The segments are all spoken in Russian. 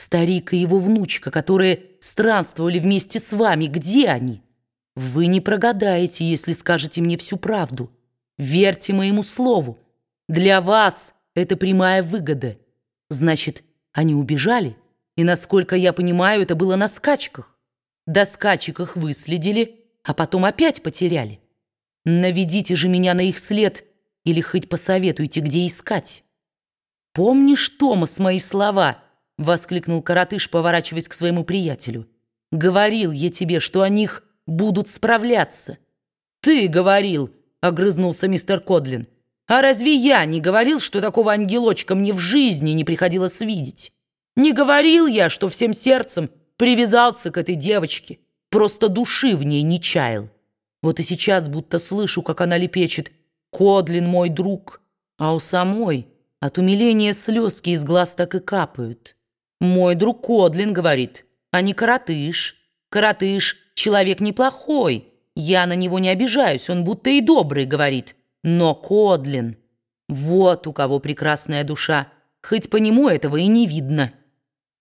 Старик и его внучка, которые странствовали вместе с вами, где они? Вы не прогадаете, если скажете мне всю правду. Верьте моему слову. Для вас это прямая выгода. Значит, они убежали, и, насколько я понимаю, это было на скачках. До скачек их выследили, а потом опять потеряли. Наведите же меня на их след или хоть посоветуйте, где искать. Помнишь, Томас, мои слова —— воскликнул коротыш, поворачиваясь к своему приятелю. «Говорил я тебе, что о них будут справляться». «Ты говорил!» — огрызнулся мистер Кодлин. «А разве я не говорил, что такого ангелочка мне в жизни не приходилось видеть? Не говорил я, что всем сердцем привязался к этой девочке, просто души в ней не чаял. Вот и сейчас будто слышу, как она лепечет «Кодлин мой друг», а у самой от умиления слезки из глаз так и капают». Мой друг Кодлин говорит, а не Каратыш. Каратыш — человек неплохой. Я на него не обижаюсь, он будто и добрый, говорит. Но Кодлин... Вот у кого прекрасная душа. Хоть по нему этого и не видно.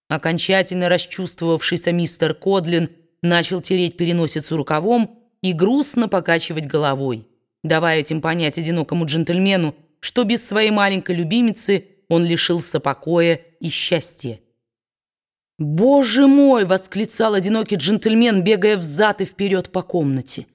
Окончательно расчувствовавшийся мистер Кодлин начал тереть переносицу рукавом и грустно покачивать головой, давая этим понять одинокому джентльмену, что без своей маленькой любимицы он лишился покоя и счастья. «Боже мой!» — восклицал одинокий джентльмен, бегая взад и вперед по комнате.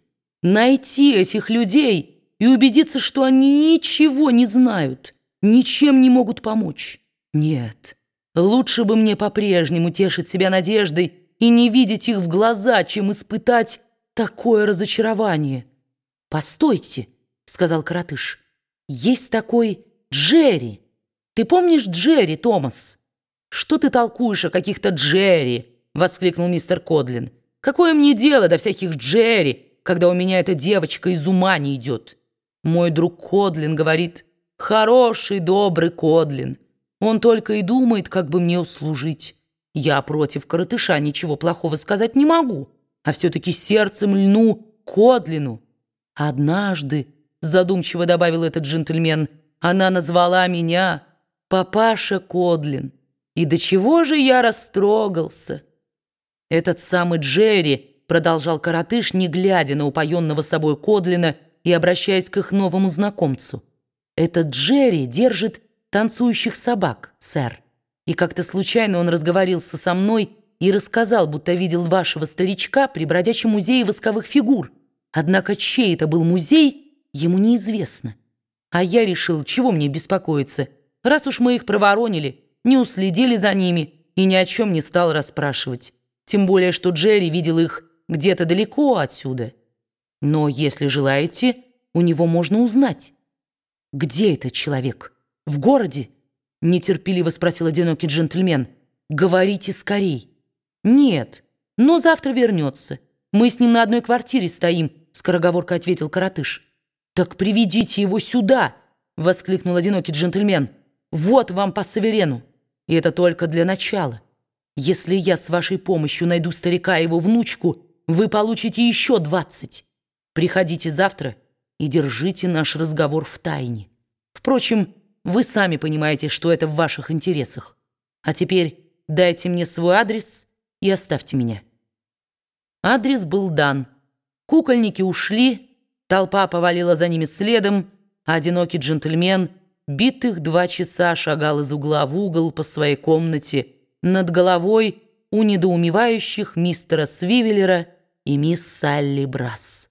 «Найти этих людей и убедиться, что они ничего не знают, ничем не могут помочь. Нет, лучше бы мне по-прежнему тешить себя надеждой и не видеть их в глаза, чем испытать такое разочарование». «Постойте!» — сказал коротыш. «Есть такой Джерри. Ты помнишь Джерри, Томас?» «Что ты толкуешь о каких-то Джерри?» — воскликнул мистер Кодлин. «Какое мне дело до всяких Джерри, когда у меня эта девочка из ума не идет?» Мой друг Кодлин говорит, «Хороший, добрый Кодлин. Он только и думает, как бы мне услужить. Я против коротыша ничего плохого сказать не могу, а все-таки сердцем льну Кодлину. Однажды, задумчиво добавил этот джентльмен, она назвала меня папаша Кодлин. И до чего же я растрогался? Этот самый Джерри, продолжал коротыш, не глядя на упоенного собой Кодлина и обращаясь к их новому знакомцу. Этот Джерри держит танцующих собак, сэр. И как-то случайно он разговорился со мной и рассказал, будто видел вашего старичка при бродячем музее восковых фигур. Однако чей это был музей, ему неизвестно. А я решил, чего мне беспокоиться, раз уж мы их проворонили, не уследили за ними и ни о чем не стал расспрашивать. Тем более, что Джерри видел их где-то далеко отсюда. Но если желаете, у него можно узнать. «Где этот человек? В городе?» — нетерпеливо спросил одинокий джентльмен. «Говорите скорей». «Нет, но завтра вернется. Мы с ним на одной квартире стоим», — скороговоркой ответил коротыш. «Так приведите его сюда!» — воскликнул одинокий джентльмен. «Вот вам по саверену!» И это только для начала. Если я с вашей помощью найду старика и его внучку, вы получите еще двадцать. Приходите завтра и держите наш разговор в тайне. Впрочем, вы сами понимаете, что это в ваших интересах. А теперь дайте мне свой адрес и оставьте меня». Адрес был дан. Кукольники ушли, толпа повалила за ними следом, а одинокий джентльмен — битых два часа шагал из угла в угол по своей комнате над головой у недоумевающих мистера Свивеллера и мисс Салли Брас.